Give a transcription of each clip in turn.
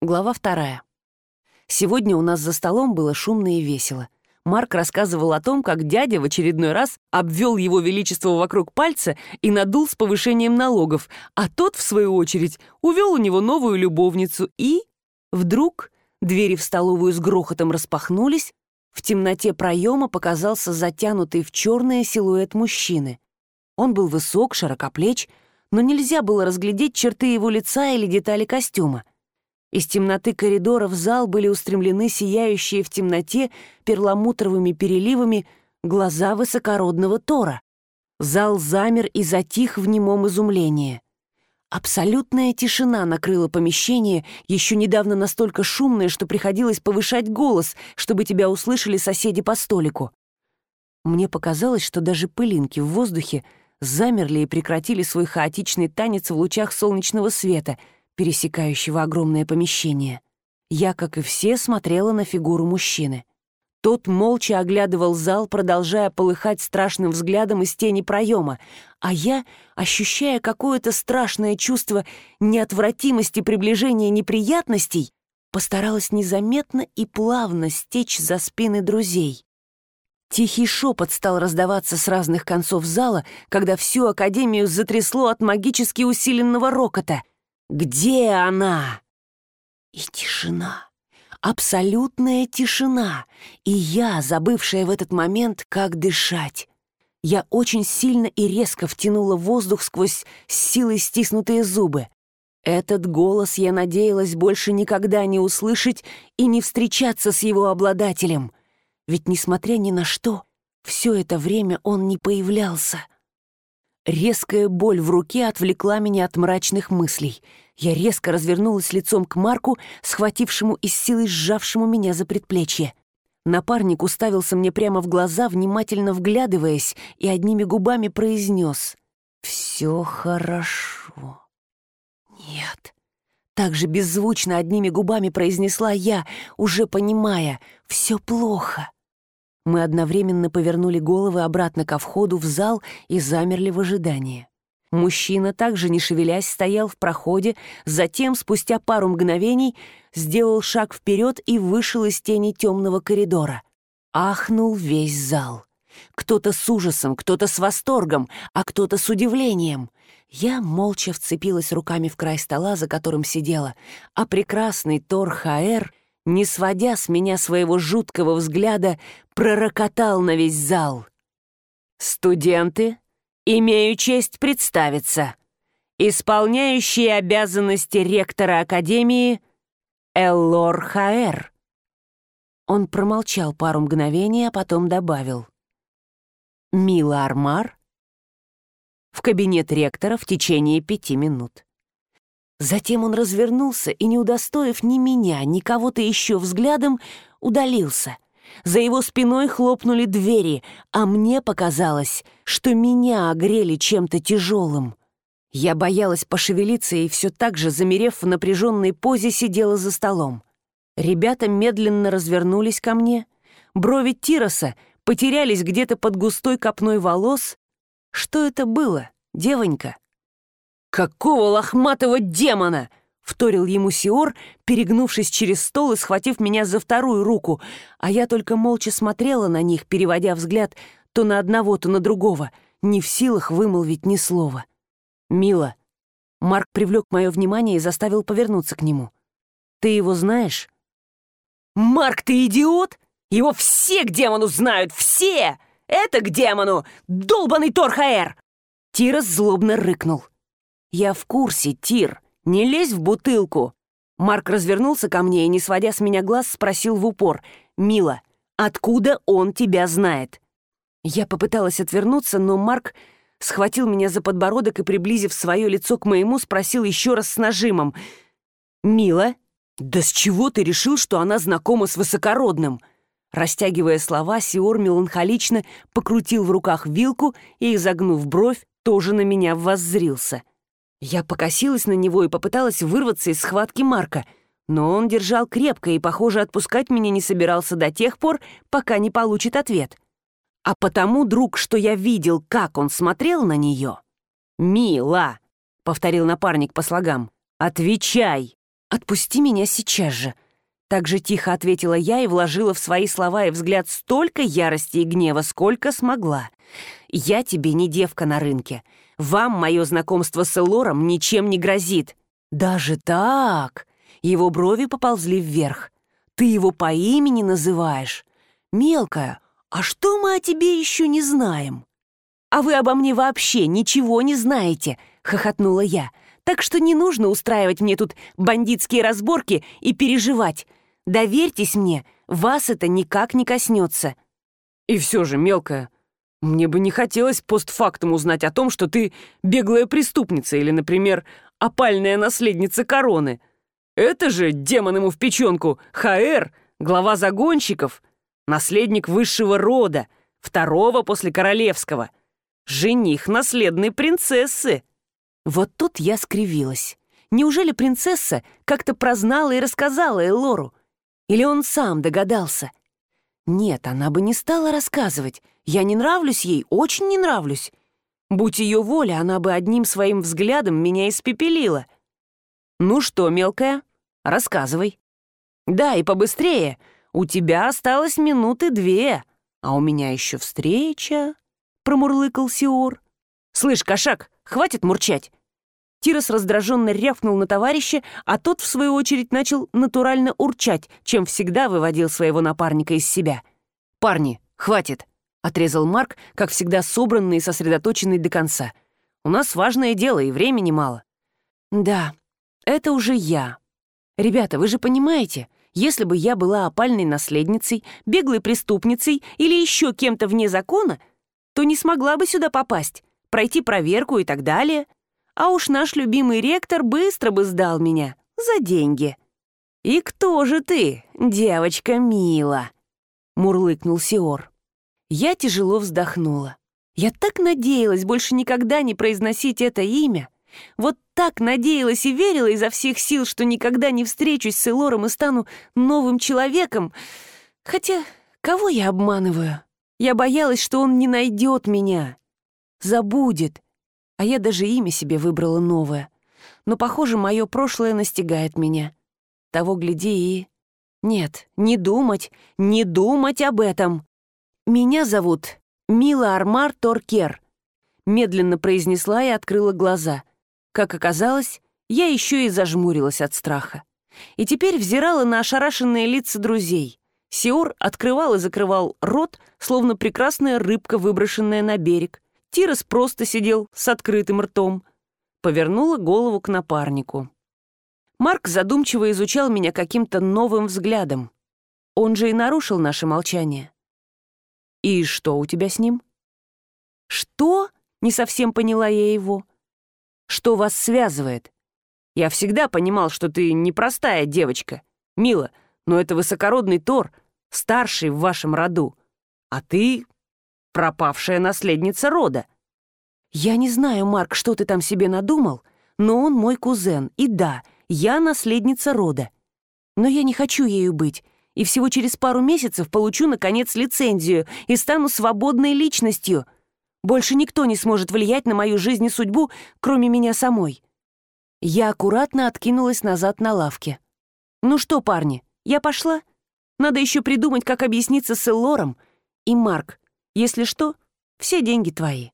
Глава вторая. Сегодня у нас за столом было шумно и весело. Марк рассказывал о том, как дядя в очередной раз обвел его величество вокруг пальца и надул с повышением налогов, а тот, в свою очередь, увел у него новую любовницу и... Вдруг двери в столовую с грохотом распахнулись, в темноте проема показался затянутый в черное силуэт мужчины. Он был высок, широкоплеч, но нельзя было разглядеть черты его лица или детали костюма. Из темноты коридора в зал были устремлены сияющие в темноте перламутровыми переливами глаза высокородного Тора. Зал замер и затих в немом изумлении. Абсолютная тишина накрыла помещение, еще недавно настолько шумное, что приходилось повышать голос, чтобы тебя услышали соседи по столику. Мне показалось, что даже пылинки в воздухе замерли и прекратили свой хаотичный танец в лучах солнечного света — пересекающего огромное помещение. Я, как и все, смотрела на фигуру мужчины. Тот молча оглядывал зал, продолжая полыхать страшным взглядом из тени проема, а я, ощущая какое-то страшное чувство неотвратимости приближения неприятностей, постаралась незаметно и плавно стечь за спины друзей. Тихий шепот стал раздаваться с разных концов зала, когда всю Академию затрясло от магически усиленного рокота — где она? И тишина. Абсолютная тишина. И я, забывшая в этот момент, как дышать. Я очень сильно и резко втянула воздух сквозь силой стиснутые зубы. Этот голос я надеялась больше никогда не услышать и не встречаться с его обладателем. Ведь, несмотря ни на что, все это время он не появлялся. Резкая боль в руке отвлекла меня от мрачных мыслей. Я резко развернулась лицом к Марку, схватившему и с силой сжавшему меня за предплечье. Напарник уставился мне прямо в глаза, внимательно вглядываясь, и одними губами произнес «Все хорошо». «Нет». Так же беззвучно одними губами произнесла я, уже понимая «все плохо». Мы одновременно повернули головы обратно ко входу в зал и замерли в ожидании. Мужчина, также не шевелясь, стоял в проходе, затем, спустя пару мгновений, сделал шаг вперед и вышел из тени темного коридора. Ахнул весь зал. Кто-то с ужасом, кто-то с восторгом, а кто-то с удивлением. Я молча вцепилась руками в край стола, за которым сидела, а прекрасный Тор Хаэр — не сводя с меня своего жуткого взгляда, пророкотал на весь зал. «Студенты, имею честь представиться. Исполняющий обязанности ректора Академии Эллор Хаэр». Он промолчал пару мгновений, а потом добавил. «Мила Армар?» В кабинет ректора в течение пяти минут. Затем он развернулся и, не удостоив ни меня, ни кого-то еще взглядом, удалился. За его спиной хлопнули двери, а мне показалось, что меня огрели чем-то тяжелым. Я боялась пошевелиться и все так же, замерев в напряженной позе, сидела за столом. Ребята медленно развернулись ко мне. Брови Тироса потерялись где-то под густой копной волос. Что это было, девонька? «Какого лохматого демона!» — вторил ему Сиор, перегнувшись через стол и схватив меня за вторую руку, а я только молча смотрела на них, переводя взгляд то на одного, то на другого, не в силах вымолвить ни слова. «Мила». Марк привлек мое внимание и заставил повернуться к нему. «Ты его знаешь?» «Марк, ты идиот? Его все к демону знают, все! Это к демону! Долбанный Торхаэр!» Тирос злобно рыкнул. «Я в курсе, Тир. Не лезь в бутылку!» Марк развернулся ко мне и, не сводя с меня глаз, спросил в упор. «Мила, откуда он тебя знает?» Я попыталась отвернуться, но Марк схватил меня за подбородок и, приблизив свое лицо к моему, спросил еще раз с нажимом. «Мила, да с чего ты решил, что она знакома с высокородным?» Растягивая слова, Сиор меланхолично покрутил в руках вилку и, изогнув бровь, тоже на меня воззрился. Я покосилась на него и попыталась вырваться из схватки Марка, но он держал крепко и, похоже, отпускать меня не собирался до тех пор, пока не получит ответ. А потому, друг, что я видел, как он смотрел на нее... «Мила!» — повторил напарник по слогам. «Отвечай! «Отпусти меня сейчас же!» Так же тихо ответила я и вложила в свои слова и взгляд столько ярости и гнева, сколько смогла. «Я тебе не девка на рынке. Вам мое знакомство с Элором ничем не грозит». «Даже так?» Его брови поползли вверх. «Ты его по имени называешь? Мелкая, а что мы о тебе еще не знаем?» «А вы обо мне вообще ничего не знаете», — хохотнула я. «Так что не нужно устраивать мне тут бандитские разборки и переживать. Доверьтесь мне, вас это никак не коснется». «И все же, мелкая, мне бы не хотелось постфактум узнать о том, что ты беглая преступница или, например, опальная наследница короны. Это же, демон ему в печенку, Хаэр, глава загонщиков, наследник высшего рода, второго после королевского, жених наследной принцессы». Вот тут я скривилась. Неужели принцесса как-то прознала и рассказала Элору? Или он сам догадался? Нет, она бы не стала рассказывать. Я не нравлюсь ей, очень не нравлюсь. Будь ее воля, она бы одним своим взглядом меня испепелила. Ну что, мелкая, рассказывай. Да, и побыстрее. У тебя осталось минуты две, а у меня еще встреча, промурлыкал Сиор. Слышь, кошак, хватит мурчать. Тирос раздраженно рявкнул на товарища, а тот, в свою очередь, начал натурально урчать, чем всегда выводил своего напарника из себя. «Парни, хватит!» — отрезал Марк, как всегда собранный и сосредоточенный до конца. «У нас важное дело, и времени мало». «Да, это уже я. Ребята, вы же понимаете, если бы я была опальной наследницей, беглой преступницей или еще кем-то вне закона, то не смогла бы сюда попасть, пройти проверку и так далее» а уж наш любимый ректор быстро бы сдал меня за деньги. «И кто же ты, девочка мила?» — мурлыкнул Сиор. Я тяжело вздохнула. Я так надеялась больше никогда не произносить это имя. Вот так надеялась и верила изо всех сил, что никогда не встречусь с Элором и стану новым человеком. Хотя, кого я обманываю? Я боялась, что он не найдет меня. Забудет, а я даже имя себе выбрала новое. Но, похоже, мое прошлое настигает меня. Того гляди и... Нет, не думать, не думать об этом. Меня зовут Мила Армар Торкер. Медленно произнесла и открыла глаза. Как оказалось, я еще и зажмурилась от страха. И теперь взирала на ошарашенные лица друзей. Сиор открывал и закрывал рот, словно прекрасная рыбка, выброшенная на берег. Тирос просто сидел с открытым ртом. Повернула голову к напарнику. Марк задумчиво изучал меня каким-то новым взглядом. Он же и нарушил наше молчание. «И что у тебя с ним?» «Что?» — не совсем поняла я его. «Что вас связывает? Я всегда понимал, что ты непростая девочка. Мила, но это высокородный Тор, старший в вашем роду. А ты пропавшая наследница рода. Я не знаю, Марк, что ты там себе надумал, но он мой кузен, и да, я наследница рода. Но я не хочу ею быть, и всего через пару месяцев получу, наконец, лицензию и стану свободной личностью. Больше никто не сможет влиять на мою жизнь и судьбу, кроме меня самой. Я аккуратно откинулась назад на лавке. «Ну что, парни, я пошла? Надо еще придумать, как объясниться с Эллором. И, Марк, если что, все деньги твои».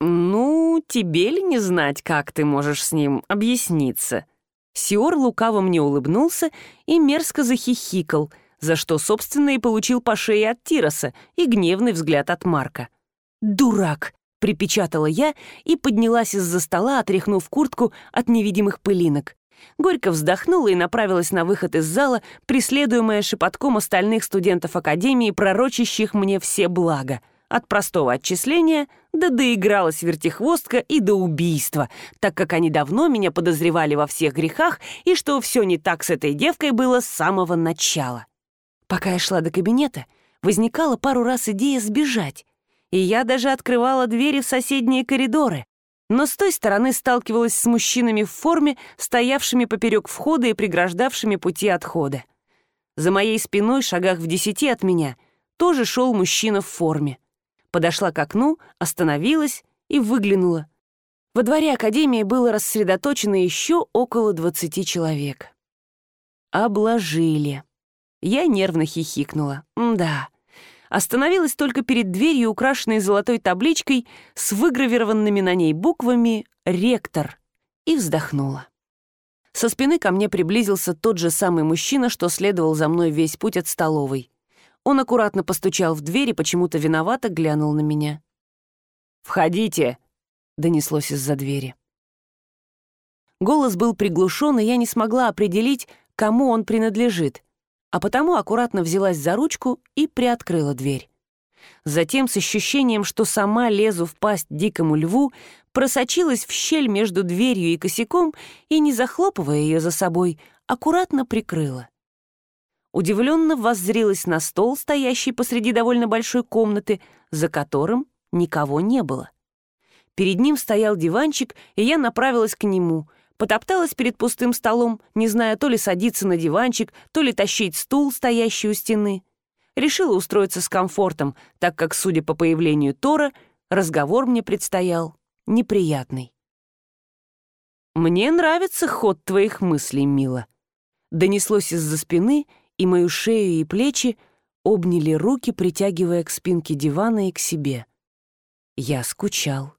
«Ну, тебе ли не знать, как ты можешь с ним объясниться?» Сиор лукаво мне улыбнулся и мерзко захихикал, за что, собственно, и получил по шее от Тироса и гневный взгляд от Марка. «Дурак!» — припечатала я и поднялась из-за стола, отряхнув куртку от невидимых пылинок. Горько вздохнула и направилась на выход из зала, преследуемая шепотком остальных студентов Академии, пророчащих мне все блага — от простого отчисления до доигралась вертихвостка и до убийства, так как они давно меня подозревали во всех грехах и что все не так с этой девкой было с самого начала. Пока я шла до кабинета, возникала пару раз идея сбежать, и я даже открывала двери в соседние коридоры, но с той стороны сталкивалась с мужчинами в форме, стоявшими поперек входа и преграждавшими пути отхода. За моей спиной, шагах в десяти от меня, тоже шел мужчина в форме подошла к окну, остановилась и выглянула. Во дворе Академии было рассредоточено еще около 20 человек. Обложили. Я нервно хихикнула. Да. Остановилась только перед дверью, украшенной золотой табличкой с выгравированными на ней буквами «Ректор», и вздохнула. Со спины ко мне приблизился тот же самый мужчина, что следовал за мной весь путь от столовой. Он аккуратно постучал в дверь и почему-то виновато глянул на меня. «Входите!» — донеслось из-за двери. Голос был приглушен, и я не смогла определить, кому он принадлежит, а потому аккуратно взялась за ручку и приоткрыла дверь. Затем, с ощущением, что сама лезу в пасть дикому льву, просочилась в щель между дверью и косяком и, не захлопывая ее за собой, аккуратно прикрыла. Удивленно воззрилась на стол, стоящий посреди довольно большой комнаты, за которым никого не было. Перед ним стоял диванчик, и я направилась к нему, потопталась перед пустым столом, не зная то ли садиться на диванчик, то ли тащить стул, стоящий у стены. Решила устроиться с комфортом, так как, судя по появлению Тора, разговор мне предстоял неприятный. «Мне нравится ход твоих мыслей, мила», — донеслось из-за спины, и мою шею и плечи обняли руки, притягивая к спинке дивана и к себе. Я скучал.